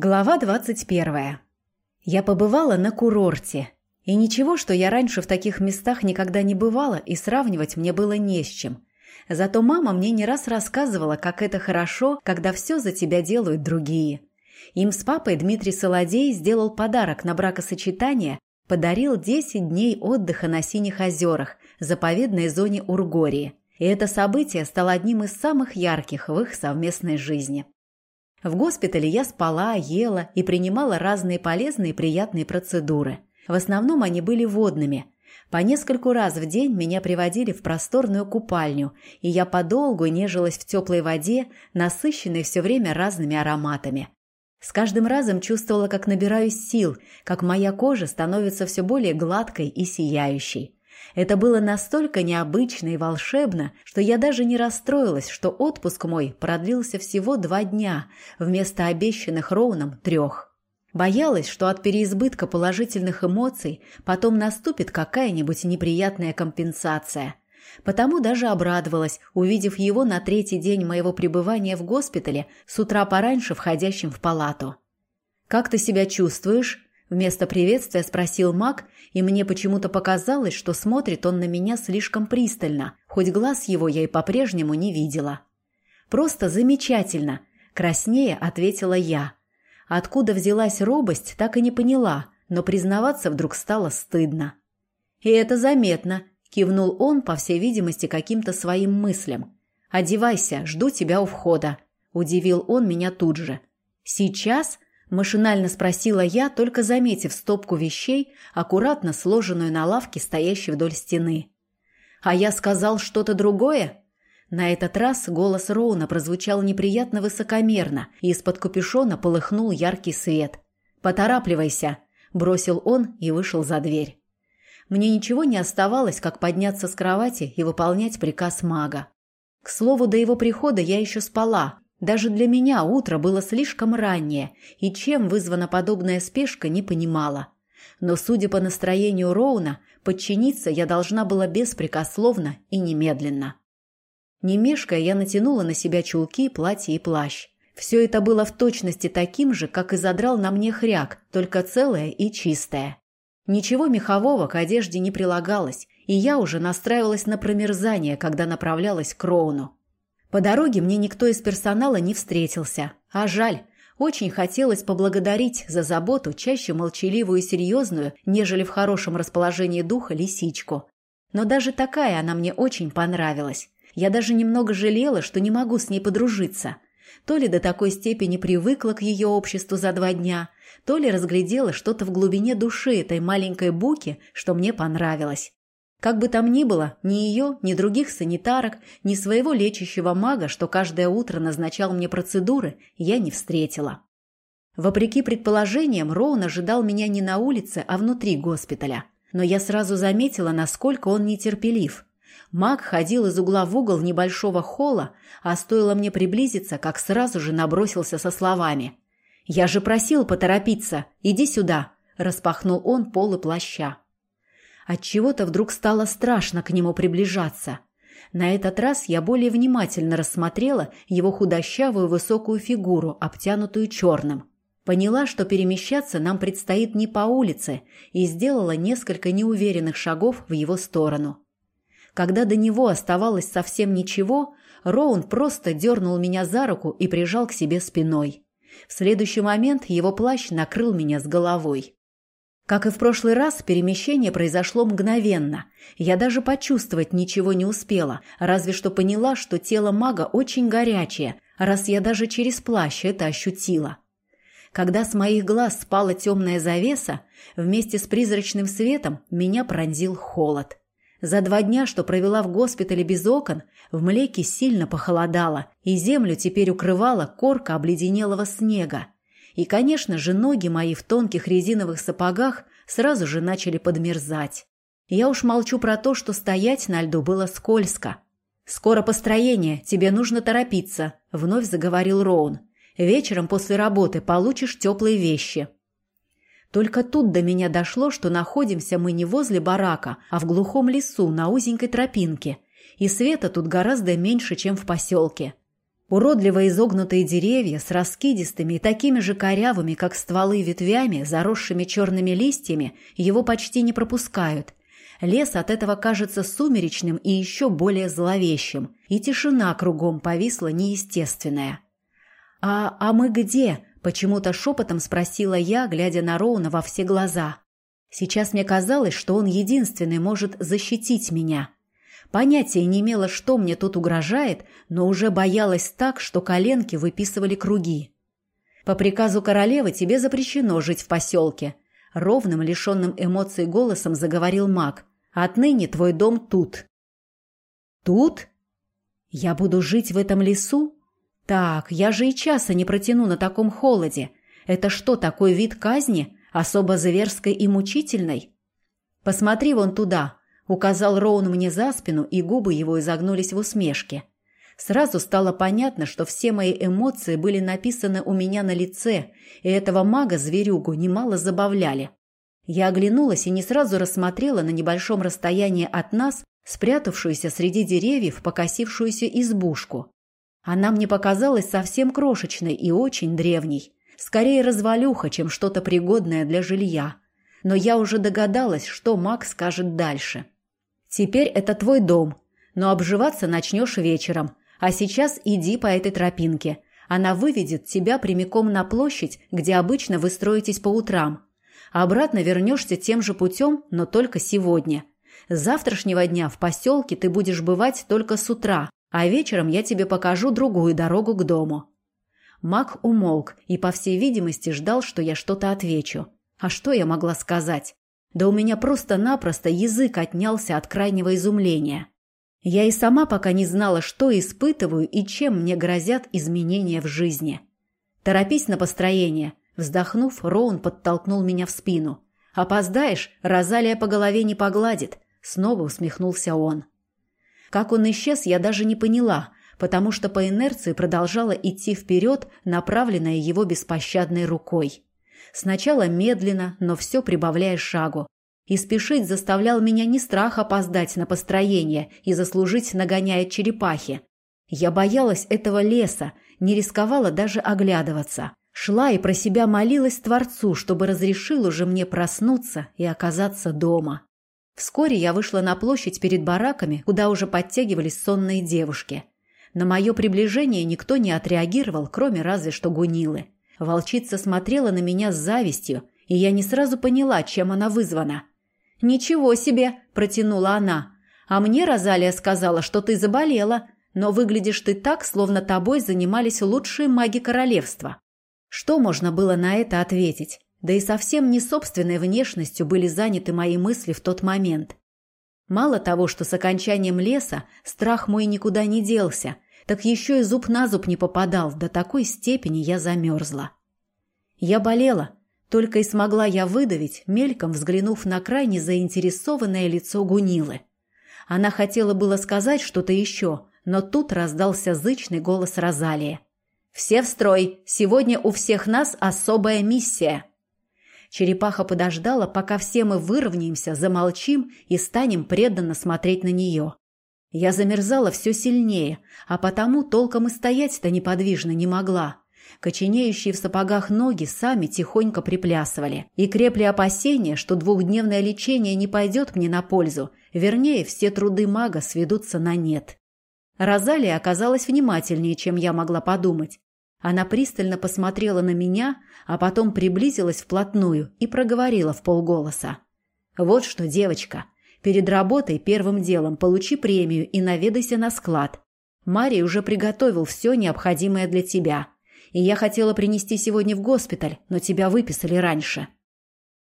Глава 21. Я побывала на курорте. И ничего, что я раньше в таких местах никогда не бывала, и сравнивать мне было не с чем. Зато мама мне не раз рассказывала, как это хорошо, когда все за тебя делают другие. Им с папой Дмитрий Солодей сделал подарок на бракосочетание, подарил 10 дней отдыха на Синих озерах, заповедной зоне Ургории. И это событие стало одним из самых ярких в их совместной жизни. В госпитале я спала, ела и принимала разные полезные и приятные процедуры. В основном они были водными. По нескольку раз в день меня приводили в просторную купальню, и я подолгу нежилась в теплой воде, насыщенной все время разными ароматами. С каждым разом чувствовала, как набираюсь сил, как моя кожа становится все более гладкой и сияющей. Это было настолько необычно и волшебно, что я даже не расстроилась, что отпуск мой продлился всего два дня, вместо обещанных Роуном трех. Боялась, что от переизбытка положительных эмоций потом наступит какая-нибудь неприятная компенсация. Потому даже обрадовалась, увидев его на третий день моего пребывания в госпитале, с утра пораньше входящим в палату. «Как ты себя чувствуешь?» Вместо приветствия спросил маг, и мне почему-то показалось, что смотрит он на меня слишком пристально, хоть глаз его я и по-прежнему не видела. «Просто замечательно!» – краснее ответила я. Откуда взялась робость, так и не поняла, но признаваться вдруг стало стыдно. «И это заметно», – кивнул он, по всей видимости, каким-то своим мыслям. «Одевайся, жду тебя у входа», – удивил он меня тут же. «Сейчас?» Машинально спросила я, только заметив стопку вещей, аккуратно сложенную на лавке, стоящей вдоль стены. «А я сказал что-то другое?» На этот раз голос Роуна прозвучал неприятно высокомерно, и из-под капюшона полыхнул яркий свет. «Поторапливайся!» – бросил он и вышел за дверь. Мне ничего не оставалось, как подняться с кровати и выполнять приказ мага. К слову, до его прихода я еще спала, даже для меня утро было слишком раннее, и чем вызвана подобная спешка, не понимала. Но, судя по настроению Роуна, подчиниться я должна была беспрекословно и немедленно. Не мешкая, я натянула на себя чулки, платье и плащ. Все это было в точности таким же, как и задрал на мне хряк, только целое и чистое. Ничего мехового к одежде не прилагалось, и я уже настраивалась на промерзание, когда направлялась к Роуну. По дороге мне никто из персонала не встретился. А жаль, очень хотелось поблагодарить за заботу чаще молчаливую и серьезную, нежели в хорошем расположении духа лисичку. Но даже такая она мне очень понравилась. Я даже немного жалела, что не могу с ней подружиться. То ли до такой степени привыкла к ее обществу за два дня, то ли разглядела что-то в глубине души этой маленькой буки, что мне понравилось. Как бы там ни было, ни ее, ни других санитарок, ни своего лечащего мага, что каждое утро назначал мне процедуры, я не встретила. Вопреки предположениям, Роун ожидал меня не на улице, а внутри госпиталя. Но я сразу заметила, насколько он нетерпелив. Маг ходил из угла в угол небольшого холла, а стоило мне приблизиться, как сразу же набросился со словами. «Я же просил поторопиться! Иди сюда!» – распахнул он полы плаща. От чего-то вдруг стало страшно к нему приближаться. На этот раз я более внимательно рассмотрела его худощавую высокую фигуру, обтянутую черным. Поняла, что перемещаться нам предстоит не по улице, и сделала несколько неуверенных шагов в его сторону. Когда до него оставалось совсем ничего, Роун просто дернул меня за руку и прижал к себе спиной. В следующий момент его плащ накрыл меня с головой. Как и в прошлый раз, перемещение произошло мгновенно. Я даже почувствовать ничего не успела, разве что поняла, что тело мага очень горячее, раз я даже через плащ это ощутила. Когда с моих глаз спала темная завеса, вместе с призрачным светом меня пронзил холод. За два дня, что провела в госпитале без окон, в млеке сильно похолодало, и землю теперь укрывала корка обледенелого снега. И, конечно же, ноги мои в тонких резиновых сапогах сразу же начали подмерзать. Я уж молчу про то, что стоять на льду было скользко. «Скоро построение, тебе нужно торопиться», — вновь заговорил Роун. «Вечером после работы получишь теплые вещи». Только тут до меня дошло, что находимся мы не возле барака, а в глухом лесу на узенькой тропинке, и света тут гораздо меньше, чем в поселке. Уродливо изогнутые деревья с раскидистыми и такими же корявыми, как стволы, ветвями, заросшими черными листьями, его почти не пропускают. Лес от этого кажется сумеречным и еще более зловещим, и тишина кругом повисла неестественная. «А, а мы где?» – почему-то шепотом спросила я, глядя на Роуна во все глаза. Сейчас мне казалось, что он единственный может защитить меня. Понятия не имела, что мне тут угрожает, но уже боялась так, что коленки выписывали круги. «По приказу королевы тебе запрещено жить в поселке», — ровным, лишенным эмоций голосом заговорил маг. «Отныне твой дом тут». «Тут? Я буду жить в этом лесу? Так, я же и часа не протяну на таком холоде. Это что, такой вид казни?» особо зверской и мучительной? «Посмотри вон туда», — указал Роун мне за спину, и губы его изогнулись в усмешке. Сразу стало понятно, что все мои эмоции были написаны у меня на лице, и этого мага-зверюгу немало забавляли. Я оглянулась и не сразу рассмотрела на небольшом расстоянии от нас спрятавшуюся среди деревьев покосившуюся избушку. Она мне показалась совсем крошечной и очень древней. Скорее развалюха, чем что-то пригодное для жилья. Но я уже догадалась, что Мак скажет дальше. «Теперь это твой дом, но обживаться начнешь вечером. А сейчас иди по этой тропинке. Она выведет тебя прямиком на площадь, где обычно вы строитесь по утрам. Обратно вернешься тем же путем, но только сегодня. С завтрашнего дня в поселке ты будешь бывать только с утра, а вечером я тебе покажу другую дорогу к дому. Мак умолк и, по всей видимости, ждал, что я что-то отвечу. А что я могла сказать? Да у меня просто-напросто язык отнялся от крайнего изумления. Я и сама пока не знала, что испытываю и чем мне грозят изменения в жизни. «Торопись на построение», – вздохнув, Роун подтолкнул меня в спину. «Опоздаешь, Розалия по голове не погладит», – снова усмехнулся он. Как он исчез, я даже не поняла, потому что по инерции продолжала идти вперед, направленная его беспощадной рукой. Сначала медленно, но все прибавляя шагу. И спешить заставлял меня не страх опоздать на построение и заслужить нагоняя черепахи. Я боялась этого леса, не рисковала даже оглядываться. Шла и про себя молилась Творцу, чтобы разрешил уже мне проснуться и оказаться дома. Вскоре я вышла на площадь перед бараками, куда уже подтягивались сонные девушки – на мое приближение никто не отреагировал, кроме разве что Гунилы. Волчица смотрела на меня с завистью, и я не сразу поняла, чем она вызвана. «Ничего себе!» – протянула она. «А мне Розалия сказала, что ты заболела, но выглядишь ты так, словно тобой занимались лучшие маги королевства». Что можно было на это ответить? Да и совсем не собственной внешностью были заняты мои мысли в тот момент. Мало того, что с окончанием леса страх мой никуда не делся, так еще и зуб на зуб не попадал, до такой степени я замерзла. Я болела, только и смогла я выдавить, мельком взглянув на крайне заинтересованное лицо Гунилы. Она хотела было сказать что-то еще, но тут раздался зычный голос Розалии. «Все в строй! Сегодня у всех нас особая миссия!» Черепаха подождала, пока все мы выровняемся, замолчим и станем преданно смотреть на нее. Я замерзала все сильнее, а потому толком и стоять-то неподвижно не могла. Коченеющие в сапогах ноги сами тихонько приплясывали и крепли опасения, что двухдневное лечение не пойдет мне на пользу, вернее, все труды мага сведутся на нет. Розалия оказалась внимательнее, чем я могла подумать. Она пристально посмотрела на меня, а потом приблизилась вплотную и проговорила в полголоса. «Вот что, девочка, перед работой первым делом получи премию и наведайся на склад. Марий уже приготовил все необходимое для тебя. И я хотела принести сегодня в госпиталь, но тебя выписали раньше».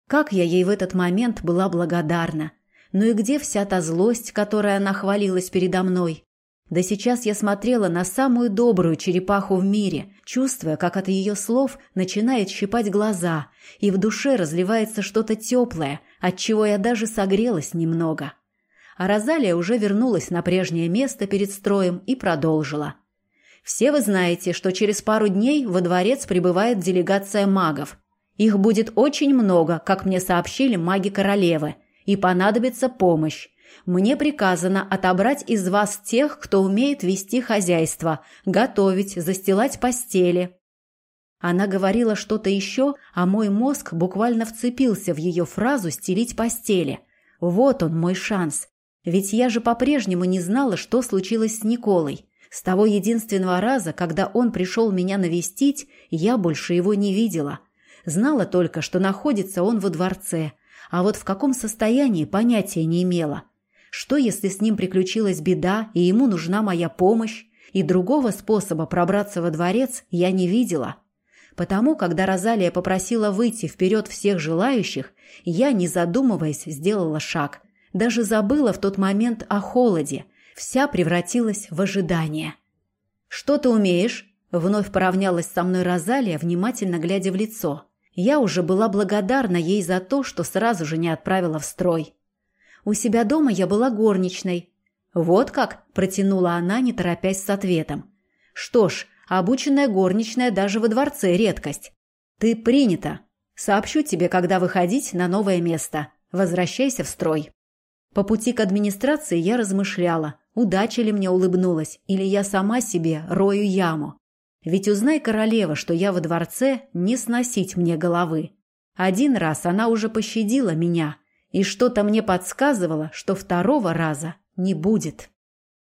Как я ей в этот момент была благодарна. Ну и где вся та злость, которой она хвалилась передо мной? Да сейчас я смотрела на самую добрую черепаху в мире, чувствуя, как от ее слов начинает щипать глаза, и в душе разливается что-то теплое, от чего я даже согрелась немного. А Розалия уже вернулась на прежнее место перед строем и продолжила. «Все вы знаете, что через пару дней во дворец прибывает делегация магов. Их будет очень много, как мне сообщили маги королевы, и понадобится помощь. Мне приказано отобрать из вас тех, кто умеет вести хозяйство, готовить, застилать постели». Она говорила что-то еще, а мой мозг буквально вцепился в ее фразу «стелить постели». Вот он, мой шанс. Ведь я же по-прежнему не знала, что случилось с Николой. С того единственного раза, когда он пришел меня навестить, я больше его не видела. Знала только, что находится он во дворце, а вот в каком состоянии понятия не имела. Что, если с ним приключилась беда, и ему нужна моя помощь? И другого способа пробраться во дворец я не видела. Потому, когда Розалия попросила выйти вперед всех желающих, я, не задумываясь, сделала шаг. Даже забыла в тот момент о холоде. Вся превратилась в ожидание. «Что ты умеешь?» Вновь поравнялась со мной Розалия, внимательно глядя в лицо. Я уже была благодарна ей за то, что сразу же не отправила в строй. У себя дома я была горничной. Вот как, протянула она, не торопясь с ответом. Что ж, обученная горничная даже во дворце редкость. Ты принята. Сообщу тебе, когда выходить на новое место. Возвращайся в строй. По пути к администрации я размышляла, удача ли мне улыбнулась, или я сама себе рою яму. Ведь узнай, королева, что я во дворце, не сносить мне головы. Один раз она уже пощадила меня – и что-то мне подсказывало, что второго раза не будет.